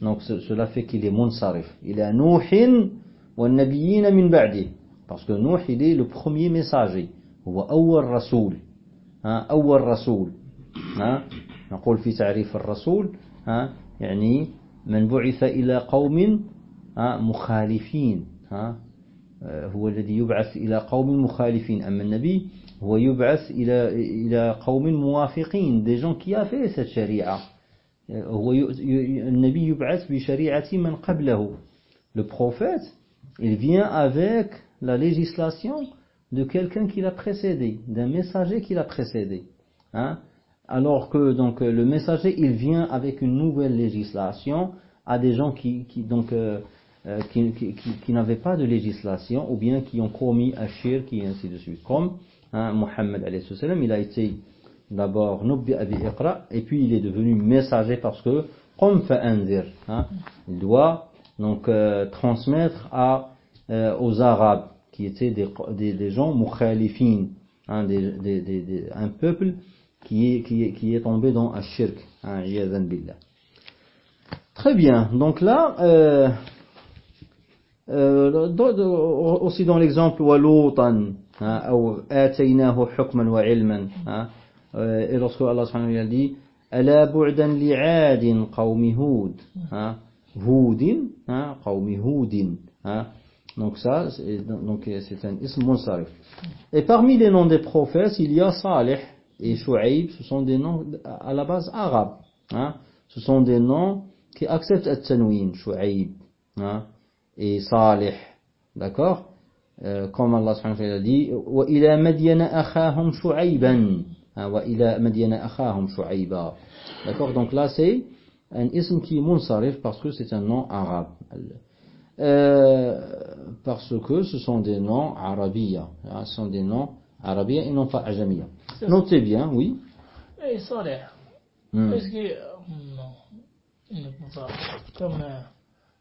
Donc cela fait qu'il est munsarif. Il est Nuhin wal nabiyina min ba'di. Parce que Nuh, il est le premier messager. هو أول رسول ها أول رسول ها نقول في تعريف الرسول ها يعني من بعث إلى قوم ها مخالفين ها هو الذي يبعث إلى قوم مخالفين أما النبي هو يبعث إلى إلى قوم موافقين des gens qui a fait cette شريعة هو النبي يبعث بشريعة من قبله le prophète il vient avec la législation de quelqu'un qui l'a précédé, d'un messager qui l'a précédé. Hein? alors que donc le messager il vient avec une nouvelle législation à des gens qui, qui donc euh, euh, qui, qui, qui n'avaient pas de législation ou bien qui ont commis un shirk et ainsi de suite. Comme hein, Mohammed il a été d'abord Nubbi Abi Iqra et puis il est devenu messager parce que comme fa'anzir, hein, il doit donc euh, transmettre à, euh, aux Arabes qui étaient des, des, gens mukhalifin, hein, des, un peuple qui est, qui est, qui est tombé dans Hein, Très bien, donc là, euh, euh, aussi dans l'exemple Walutan, hein, Atainahu hukman wa ilman, hein, euh, et lorsque Allah subhanahu wa dit Ala bu'dan li'adin qawmi Hud, hein, Hudin, qawmi Hudin. Donc ça, c'est un. Et parmi les noms des prophètes, il y a Salih, et Shu'aib, ce sont des noms à la base arabes. Hein. Ce sont des noms qui acceptent at-tanwin, Shu'aib hein, et Salih. D'accord euh, Comme Allah subhanahu wa ta'ala dit وَإِلَى مَدْيَنَ أَخَاهُمْ شُعَيْبًا وَإِلَى مَدْيَنَ أَخَاهُمْ شُعَيْبًا D'accord Donc là c'est un ism qui est munsarif parce que c'est un nom arabe. Euh, parce que ce sont des noms arabiya. Hein, ce sont des noms arabiya et non pas ajamiya. Notez bien, oui. Et hmm. est-ce que. Non, il ne peut pas. Comme euh,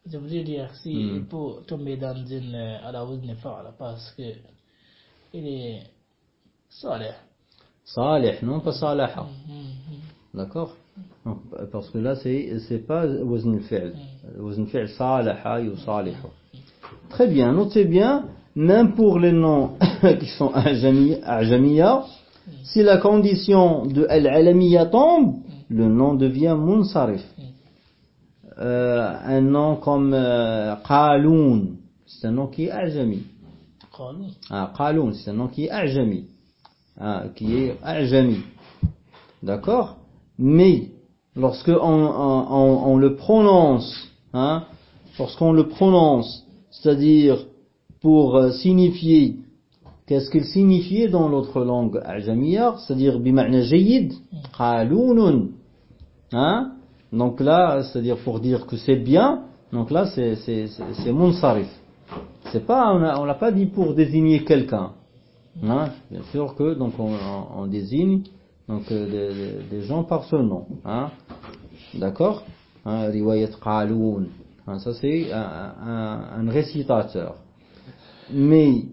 je voulais dire, si hmm. il peut tomber dans une. Euh, à la fa'ala parce que. Il est. Saleh. Saleh, non pas Salaha. Hmm, D'accord? Parce que là, c'est pas wazn al-fi'l. Wazn al-fi'l salaha yusalihu. Très bien, notez bien même pour les noms qui sont ajamiya, si la condition de al-alamiya tombe, le nom devient munsarif. Euh, un nom comme euh, Qaloun, c'est un nom qui est ajami. Ah, Qaloun, c'est un nom qui est ajami. Ah, qui est ajami. D'accord? Mais, lorsque on, on, on le prononce, hein, lorsqu'on le prononce, c'est-à-dire pour euh, signifier qu'est-ce qu'il signifiait dans l'autre langue ajamiya, c'est-à-dire bima'na jayyid, qalounun. Hein? Donc là, c'est-à-dire pour dire que c'est bien, donc là c'est c'est munsarif. C'est pas on l'a pas dit pour désigner quelqu'un. Hein? Bien sûr que donc on, on désigne donc euh, des, des, gens par ce nom. Hein? D'accord? Hein, Riwayat qaloun. Hein, ça c'est un, un, un récitateur. Mais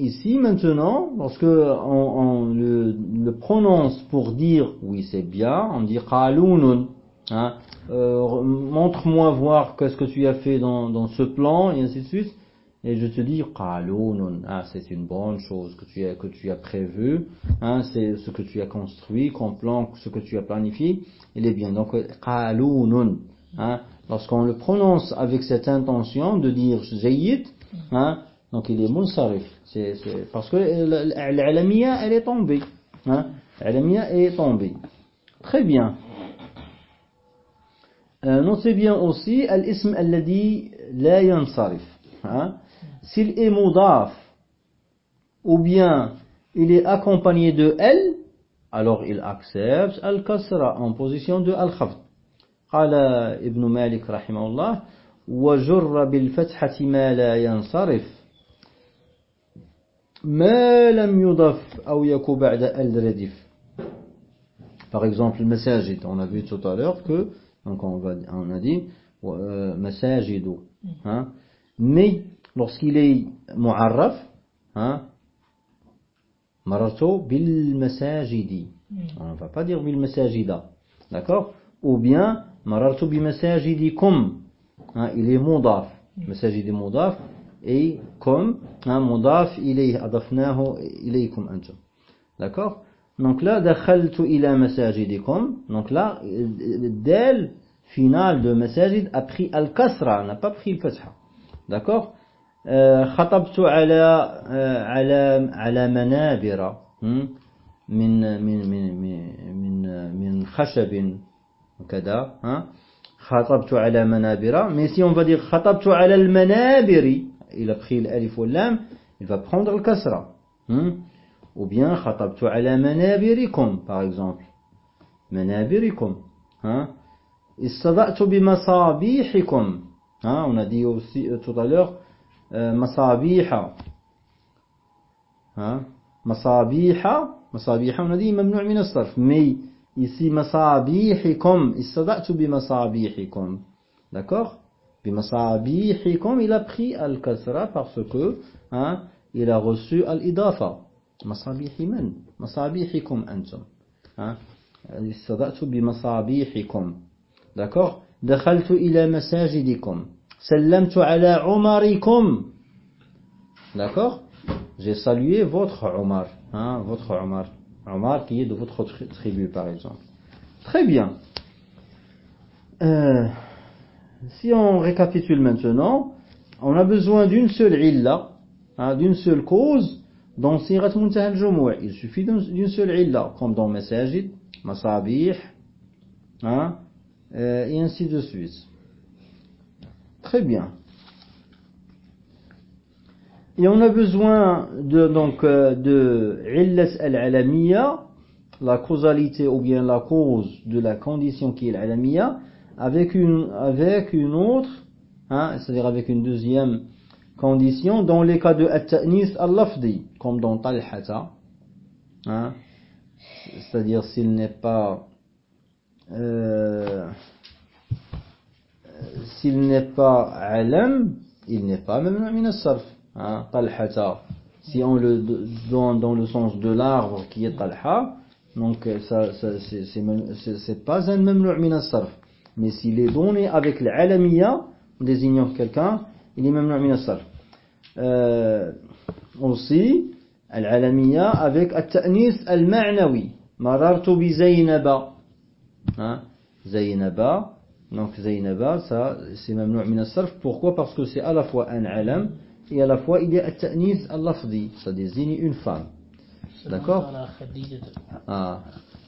ici maintenant, lorsque on, le, prononce pour dire oui c'est bien, on dit qalunun. Hein, euh, montre-moi voir qu'est-ce que tu as fait dans, ce plan et ainsi de suite. Et je te dis qalunun. Ah, c'est une bonne chose que tu as que tu as prévu. Hein, c'est ce que tu as construit comme plan, ce que tu as planifié. Il est bien. Donc qalunun. Hein, lorsqu'on le prononce avec cette intention de dire zayyid, hein, donc il est munsarif. C'est, parce que l'alamiya, elle est tombée. Hein? L'alamiya est tombée. Très bien. Euh, notez bien aussi l'ism alladhi la yansarif. Hein? S'il est mudaf, ou bien il est accompagné de elle, alors il accepte al-kasra en position de al-khafd. قال ابن مالك رحمه الله وجر بالفتحة ما لا ينصرف ما لم يضف أو يكو بعد الردف Par exemple, le masajid, on a vu tout à l'heure que, donc on, va, on a dit, euh, masajidu. Hein, mais lorsqu'il est mu'arraf, hein, bil masajidi. On ne va pas dire bil masajida. D'accord Ou bien, masajidikum. Hein, il est mudaf. Masajidi mudaf. Et mudaf ilayh adafnahu ilaykum antum. D'accord Donc là, dakhaltu ila masajidikum. Donc là, del final de masajid a pris al-kasra, n'a pas pris le fatha. D'accord خطبت على على على منابر من من من من من خشب وكذا خطبت على منابر si on va dire خطبت على المنابر il a pris l'alif ou l'am, il va prendre le kasra. Hmm? Ou bien, khatabtu ala manabirikum, par exemple. Manabirikum. Hein? Istada'tu bi masabihikum. Hein? On a dit aussi euh, tout à l'heure, euh, masabiha. Hein? Masabiha, masabiha, on a dit mamnu' min as-sarf. Mais ici, masabihikum, istada'tu bi masabihikum. D'accord بمصابيحكم إلى بخي الكسرة فارسكو إلى غسو الإضافة. مصابيح من؟ مصابيحكم أنتم. استضأت بمصابيحكم. دكور دخلت إلى مساجدكم. سلمت على عمركم. دكور جي salué فوتخ عمر. hein, votre عمر. Omar qui est de votre tribu par exemple. Euh, si on récapitule maintenant, on a besoin d'une seule illa, hein, d'une seule cause dans Sirat Muntaha al Il suffit d'une seule illa, comme dans Masajid, Masabih, hein, euh, et ainsi de suite. Très bien. Et on a besoin de, donc, euh, de illas al-alamiya, la causalité ou bien la cause de la condition qui est l'alamiya, avec une, avec une autre, hein, c'est-à-dire avec une deuxième condition, dans les cas de at-ta'nis al-lafdi, comme dans talhata, hein, c'est-à-dire s'il n'est pas euh, s'il n'est pas alam, il n'est pas même min sarf hein, talhata. Si on le donne dans le sens de l'arbre qui est talha, donc ça, ça c'est pas un même sarf mais s'il est donné avec l'alamiya, désignant quelqu'un, il est même min sarf. euh, aussi al-alamiya avec at-ta'nis al-ma'nawi. Marartu bi Zaynaba. Hein? Zaynaba. Donc Zaynaba, ça c'est mamnou' min as-sarf. Pourquoi? Parce que c'est à la fois un alam et à la fois il y a at-ta'nis al-lafzi. Ça désigne une femme. D'accord? Ah.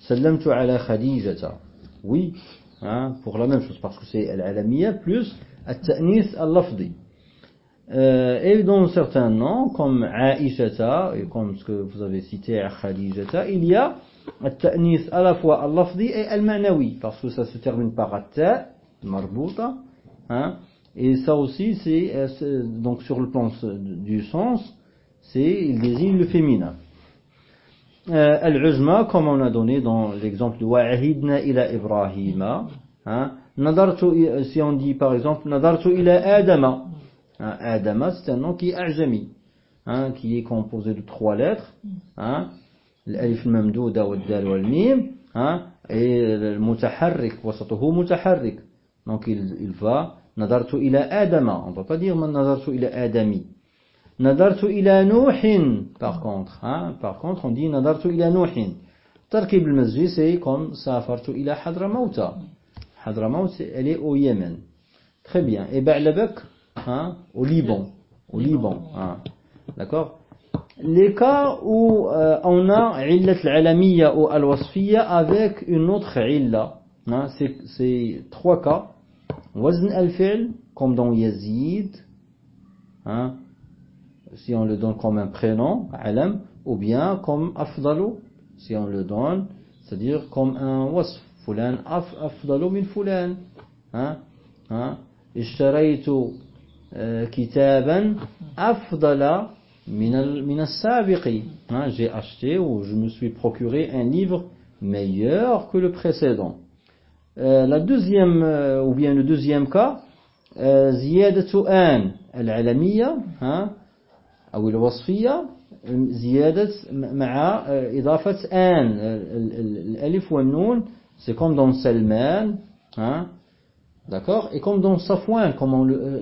Sallamtu ala Khadijata. Oui, hein, pour la même chose, parce que c'est al-alamiya plus at-ta'nis al-lafzi. Euh, et dans certains noms, comme Aishata, et comme ce que vous avez cité Khadijata, il y a at-ta'nis à la fois al-lafzi et al-ma'nawi, parce que ça se termine par at-ta, marbuta, hein, et ça aussi, c'est donc sur le plan du sens, c'est il désigne le féminin. Euh, al-ujma, comme on a donné dans l'exemple de wa'ahidna ila Ibrahima, hein, nadartu, si on dit par exemple nadartu ila Adama, hein, Adama c'est un nom qui est ajami, hein, qui est composé de trois lettres, l'alif mamdouda wa dal wal mim, et le mutaharrik, wasatuhu mutaharrik, donc il, va nadartu ila Adama, on ne peut pas dire nadartu ila Adami, Nadartu ila Nuhin, par contre. Hein, par contre, on dit Nadartu ila Nuhin. Tarkib al-Masjid, c'est comme Safartu ila Hadramauta. Hadramaut, elle est au Yémen. Très bien. Et Ba'labak, hein, au Liban. Au Liban. Hein. D'accord Les cas où euh, on a Illat al-Alamiya ou al-Wasfiya avec une autre Illa, hein, c'est trois cas. Wazn al-Fil, comme dans Yazid, hein, si on le donne comme un prénom, alam, ou bien comme afdalu, si on le donne, c'est-à-dire comme un wasf, fulan af, afdalu min fulan. Hein? Hein? اشتريت كتابا أفضل من من السابق hein? j'ai acheté ou je me suis procuré un livre meilleur que le précédent euh, la deuxième euh, ou bien le deuxième cas زيادة آن العلمية hein? أو الوصفية زيادة مع إضافة آن الألف والنون c'est comme dans Salman hein, d'accord et comme dans Safwan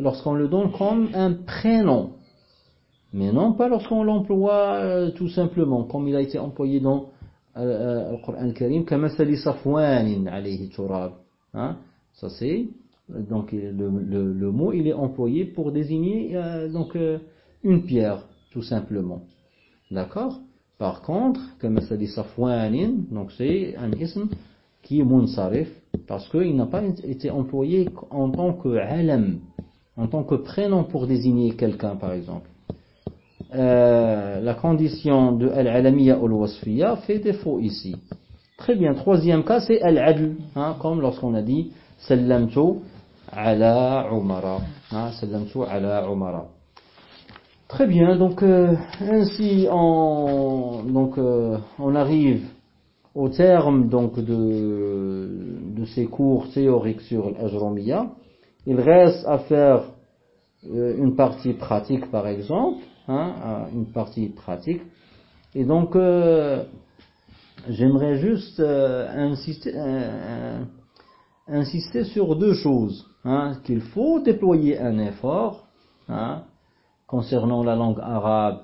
lorsqu'on le donne comme un prénom mais non pas lorsqu'on l'emploie euh, tout simplement comme il a été employé dans euh, le Coran al-Karim كمثل صفوان عليه تراب hein, ça c'est donc le, le, le, mot il est employé pour désigner euh, donc euh, une pierre, tout simplement. D'accord? Par contre, comme ça dit Safwanin, donc c'est un ism qui est munsarif, parce qu'il n'a pas été employé en tant que alam, en tant que prénom pour désigner quelqu'un, par exemple. Euh, la condition de al-alamiya ou al-wasfiya fait défaut ici. Très bien. Troisième cas, c'est al-adl, hein, comme lorsqu'on a dit sallamtu ala umara. Hein, sallamtu ala umara. Très bien, donc euh, ainsi euh, on arrive au terme donc de, de ces cours théoriques sur l'ajromiya. Il reste à faire euh, une partie pratique par exemple, hein, une partie pratique. Et donc j'aimerais juste insister, insister sur deux choses. Hein, qu'il faut déployer un effort. Hein, concernant la langue arabe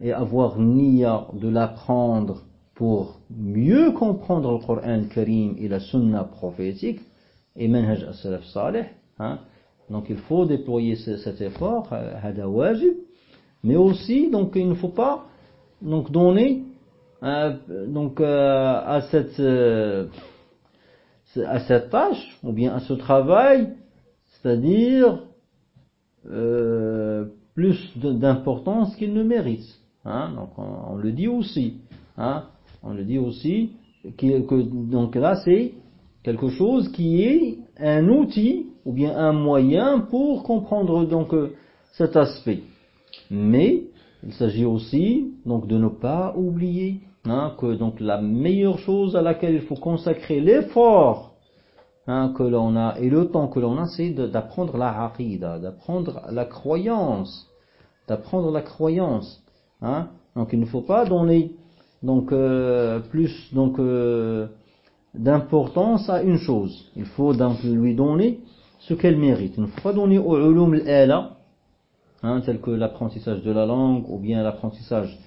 et avoir niya de l'apprendre pour mieux comprendre le Coran Karim et la Sunna prophétique et manhaj as-salaf salih hein. donc il faut déployer cet effort hada wajib mais aussi donc il ne faut pas donc donner euh, donc euh, à cette euh, à cette tâche ou bien à ce travail c'est-à-dire euh, plus d'importance qu'il ne mérite. Hein. Donc on, le dit aussi. Hein. On le dit aussi que, que donc là c'est quelque chose qui est un outil ou bien un moyen pour comprendre donc euh, cet aspect. Mais il s'agit aussi donc de ne pas oublier hein, que donc la meilleure chose à laquelle il faut consacrer l'effort hein, que l'on a et le temps que l'on a, c'est d'apprendre la aqidah, d'apprendre la croyance, d'apprendre la croyance. Hein. Donc il ne faut pas donner donc euh, plus donc euh, d'importance à une chose. Il faut donc lui donner ce qu'elle mérite. Il ne faut pas donner au ulum al hein, tels que l'apprentissage de la langue ou bien l'apprentissage,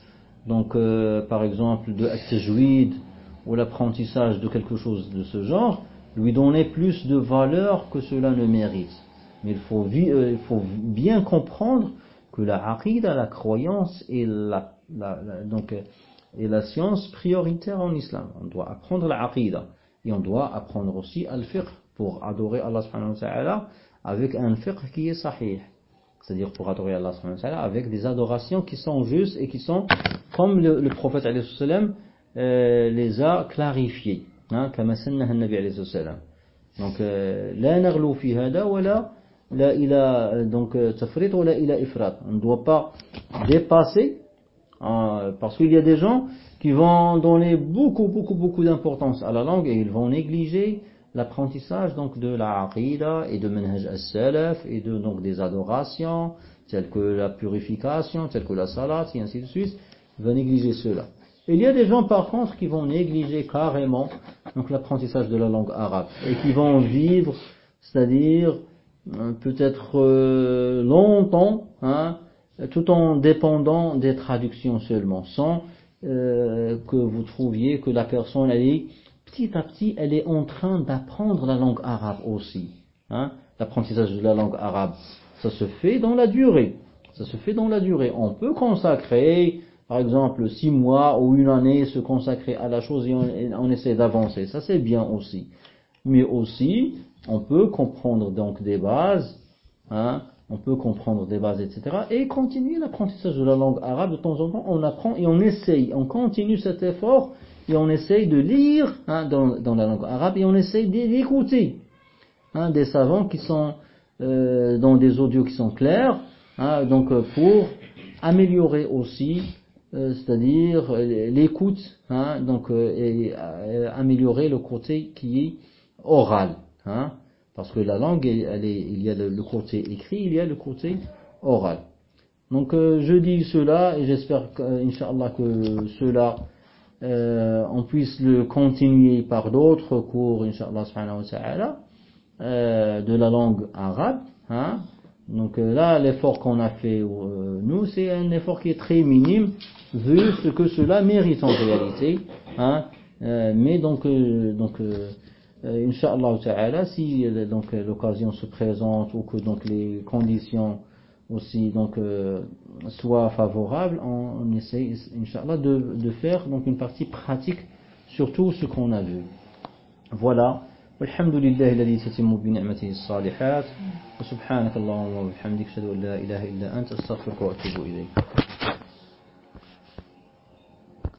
donc euh, par exemple de at ou l'apprentissage de quelque chose de ce genre, lui donner plus de valeur que cela ne mérite. Mais il faut, euh, bien comprendre que la aqidah, la croyance donc, et la science prioritaire en islam. On doit apprendre la aqidah et on doit apprendre aussi al-fiqh pour adorer Allah subhanahu wa avec un fiqh qui est sahih. C'est-à-dire pour adorer Allah subhanahu wa avec des adorations qui sont justes et qui sont comme le, le prophète alayhi euh, les a clarifiées. Hein, comme nabi alayhi Donc, euh, la نغلو في هذا ولا لا إلى donc تفريط ولا إلى إفراط. On ne doit pas dépasser hein, parce qu'il y a des gens qui vont donner beaucoup beaucoup beaucoup d'importance à la langue et ils vont négliger l'apprentissage donc de la aqidah et de manhaj as-salaf et de donc des adorations telles que la purification, telles que la salat et ainsi de suite, va négliger cela. Et il y a des gens par contre qui vont négliger carrément donc l'apprentissage de la langue arabe et qui vont vivre, c'est-à-dire euh, peut-être euh, longtemps, hein, tout en dépendant des traductions seulement, sans euh, que vous trouviez que la personne elle est petit à petit, elle est en train d'apprendre la langue arabe aussi. Hein. L'apprentissage de la langue arabe, ça se fait dans la durée. Ça se fait dans la durée. On peut consacrer, par exemple, six mois ou une année, se consacrer à la chose et on, essaie d'avancer. Ça c'est bien aussi. Mais aussi, on peut comprendre donc des bases, hein, on peut comprendre des bases, etc. Et continuer l'apprentissage de la langue arabe de temps en temps, on apprend et on essaye, on continue cet effort et on essaye de lire hein, dans, la langue arabe et on essaye d'écouter hein, des savants qui sont euh, dans des audios qui sont clairs, hein, donc euh, pour améliorer aussi, c'est-à-dire l'écoute, donc et, améliorer le côté qui est oral, parce que la langue, elle est, il y a le, côté écrit, il y a le côté oral. Donc je dis cela et j'espère, Inch'Allah, que cela euh, on puisse le continuer par d'autres cours, euh, de la langue arabe. Hein. Donc euh, là, l'effort qu'on a fait euh, nous, c'est un effort qui est très minime, vu ce que cela mérite en réalité. Hein. Euh, mais donc, donc Inch'Allah ta'ala, si donc l'occasion se présente ou que donc les conditions aussi donc euh, soit favorable, on, on essaie, Inch'Allah, de, de faire donc une partie pratique sur tout ce qu'on a vu. Voilà. والحمد لله الذي تتم بنعمته الصالحات وسبحانك اللهم وبحمدك اشهد ان لا اله الا انت استغفرك واتوب اليك